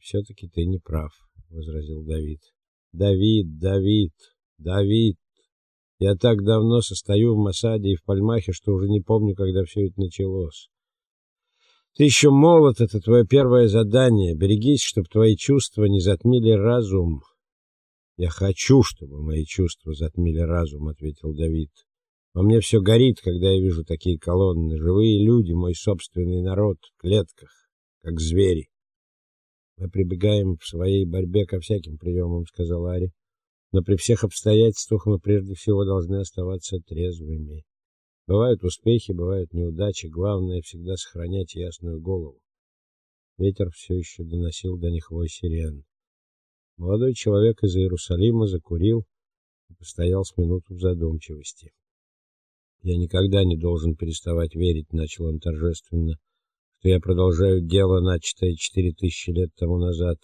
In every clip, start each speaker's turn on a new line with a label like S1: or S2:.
S1: все таки ты не прав, возразил Давид. Давид, Давид, Давид. Я так давно состою в Масаде и в Пальмахе, что уже не помню, когда все это началось. Ты еще молод, это твое первое задание. Берегись, чтобы твои чувства не затмили разум. Я хочу, чтобы мои чувства затмили разум, ответил Давид. Во мне все горит, когда я вижу такие колонны, живые люди, мой собственный народ в клетках, как звери. Мы прибегаем в своей борьбе ко всяким приемам, сказал Ари. Но при всех обстоятельствах мы прежде всего должны оставаться трезвыми. Бывают успехи, бывают неудачи, главное всегда сохранять ясную голову. Ветер все еще доносил до них вой сирен. Молодой человек из Иерусалима закурил и постоял с минуту в задумчивости. Я никогда не должен переставать верить, начал он торжественно, что я продолжаю дело, начатое четыре тысячи лет тому назад.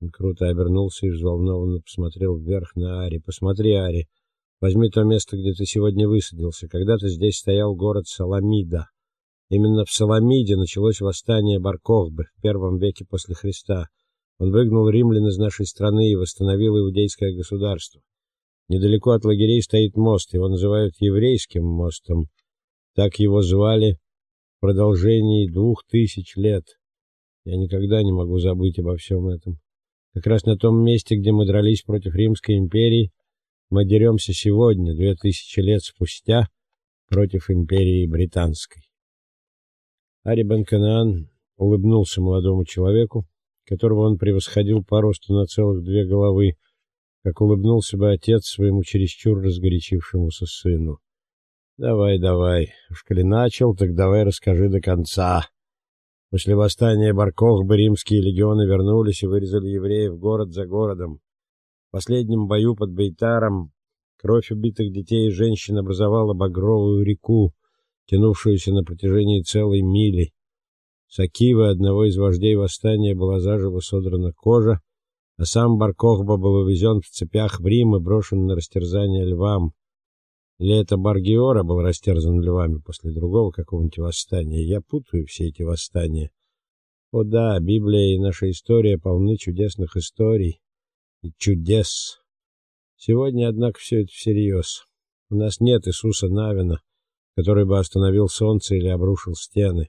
S1: Он круто обернулся и взволнованно посмотрел вверх на Ари. Посмотри, Ари, возьми то место, где ты сегодня высадился. Когда-то здесь стоял город Саламида. Именно в Саламиде началось восстание Бар-Кохбы в первом веке после Христа. Он выгнал римлян из нашей страны и восстановил иудейское государство. Недалеко от лагерей стоит мост, его называют еврейским мостом. Так его звали в продолжении двух тысяч лет. Я никогда не могу забыть обо всем этом. Как раз на том месте, где мы дрались против Римской империи, мы деремся сегодня, две тысячи лет спустя, против империи британской. Ари Бен-Канаан улыбнулся молодому человеку, которого он превосходил по росту на целых две головы, как улыбнулся бы отец своему чересчур разгорячившемуся сыну. Давай, давай, уж коли начал, так давай расскажи до конца. После восстания Баркохбы римские легионы вернулись и вырезали евреев город за городом. В последнем бою под Бейтаром кровь убитых детей и женщин образовала багровую реку, тянувшуюся на протяжении целой мили. С Акивы, одного из вождей восстания, была заживо содрана кожа, а сам Баркохба был увезен в цепях в Рим и брошен на растерзание львам. Или это Баргиора был растерзан львами после другого какого-нибудь восстания? Я путаю все эти восстания. О да, Библия и наша история полны чудесных историй и чудес. Сегодня, однако, все это всерьез. У нас нет Иисуса Навина, который бы остановил солнце или обрушил стены.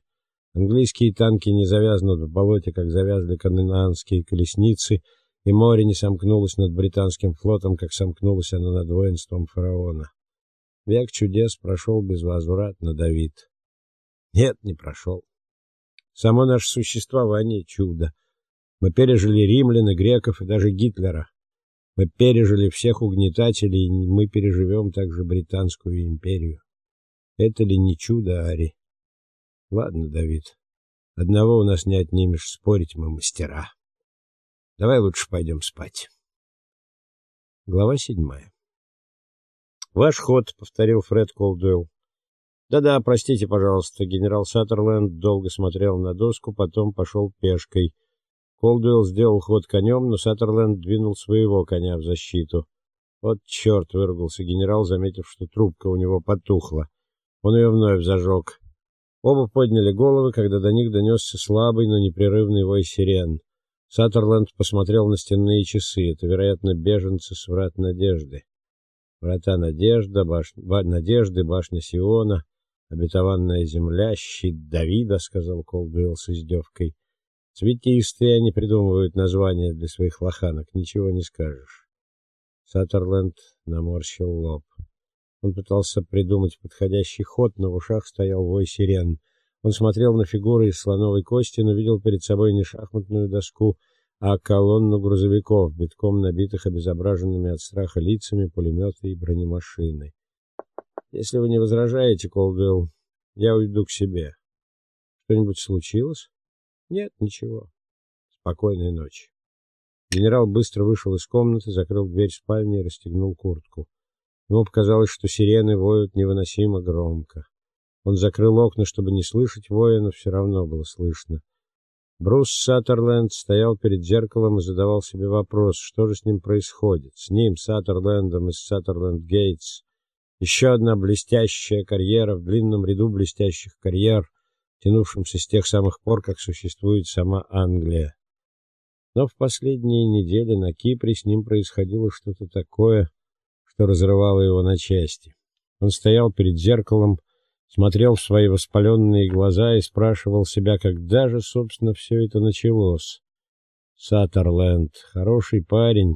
S1: Английские танки не завязнут в болоте, как завязли канаанские колесницы — и море не сомкнулось над британским флотом, как сомкнулось оно над воинством фараона. Век чудес прошел безвозвратно, Давид. Нет, не прошел. Само наше существование чудо. Мы пережили римлян и греков и даже Гитлера. Мы пережили всех угнетателей, и мы переживем также британскую империю. Это ли не чудо, Ари? Ладно, Давид. Одного у нас не отнимешь, спорить мы мастера. Давай лучше пойдем спать. Глава седьмая. Ваш ход, повторил Фред Колдуэлл. Да-да, простите, пожалуйста, генерал Саттерленд долго смотрел на доску, потом пошел пешкой. Колдуэлл сделал ход конем, но Саттерленд двинул своего коня в защиту. Вот черт, выругался генерал, заметив, что трубка у него потухла. Он ее вновь зажег. Оба подняли головы, когда до них донесся слабый, но непрерывный вой сирен. Саттерленд посмотрел на стенные часы. Это, вероятно, беженцы с врат Надежды. Врата Надежда, баш... Надежды, башня Сиона, обетованная земля, щит Давида, сказал Колдуэлл с издевкой. Цветистые они придумывают названия для своих лоханок, ничего не скажешь. Саттерленд наморщил лоб. Он пытался придумать подходящий ход, но в ушах стоял вой сирен. Он смотрел на фигуры из слоновой кости, но видел перед собой не шахматную доску, а колонну грузовиков, битком набитых обезображенными от страха лицами, пулеметы и бронемашины. Если вы не возражаете, Колдуэлл, я уйду к себе. Что-нибудь случилось? Нет, ничего. Спокойной ночи. Генерал быстро вышел из комнаты, закрыл дверь спальни и расстегнул куртку. Ему показалось, что сирены воют невыносимо громко. Он закрыл окна, чтобы не слышать воя, но все равно было слышно. Брус Саттерленд стоял перед зеркалом и задавал себе вопрос, что же с ним происходит. С ним, Саттерлендом из Саттерленд Гейтс. Еще одна блестящая карьера в длинном ряду блестящих карьер, тянувшемся с тех самых пор, как существует сама Англия. Но в последние недели на Кипре с ним происходило что-то такое, что разрывало его на части. Он стоял перед зеркалом, смотрел в свои воспаленные глаза и спрашивал себя, когда же, собственно, все это началось. Саттерленд, хороший парень,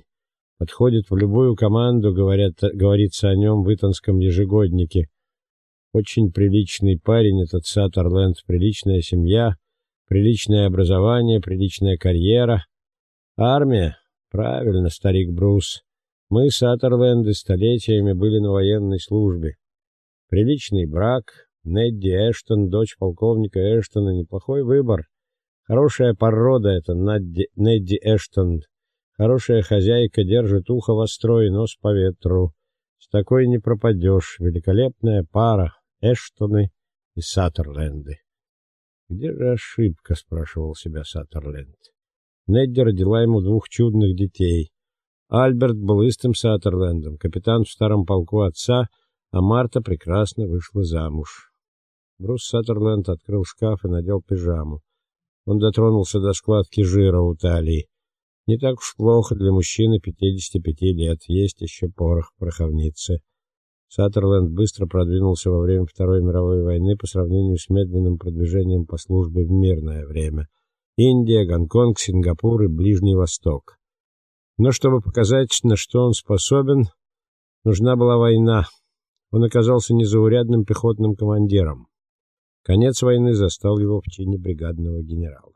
S1: подходит в любую команду, говорят, говорится о нем в Итонском ежегоднике. Очень приличный парень этот Саттерленд, приличная семья, приличное образование, приличная карьера. Армия? Правильно, старик Брус. Мы, Саттерленды, столетиями были на военной службе. Приличный брак, Недди Эштон, дочь полковника Эштона, неплохой выбор. Хорошая порода это Надди, Недди Эштон. Хорошая хозяйка держит ухо востро и нос по ветру. С такой не пропадешь. Великолепная пара Эштоны и Саттерленды. Где же ошибка, спрашивал себя Саттерленд. Недди родила ему двух чудных детей. Альберт был истым Саттерлендом, капитан в старом полку отца, а Марта прекрасно вышла замуж. Брус Саттерленд открыл шкаф и надел пижаму. Он дотронулся до складки жира у талии. Не так уж плохо для мужчины 55 лет, есть еще порох в пороховнице. Саттерленд быстро продвинулся во время Второй мировой войны по сравнению с медленным продвижением по службе в мирное время. Индия, Гонконг, Сингапур и Ближний Восток. Но чтобы показать, на что он способен, нужна была война. Он оказался незаурядным пехотным командиром. Конец войны застал его в чине бригадного генерала.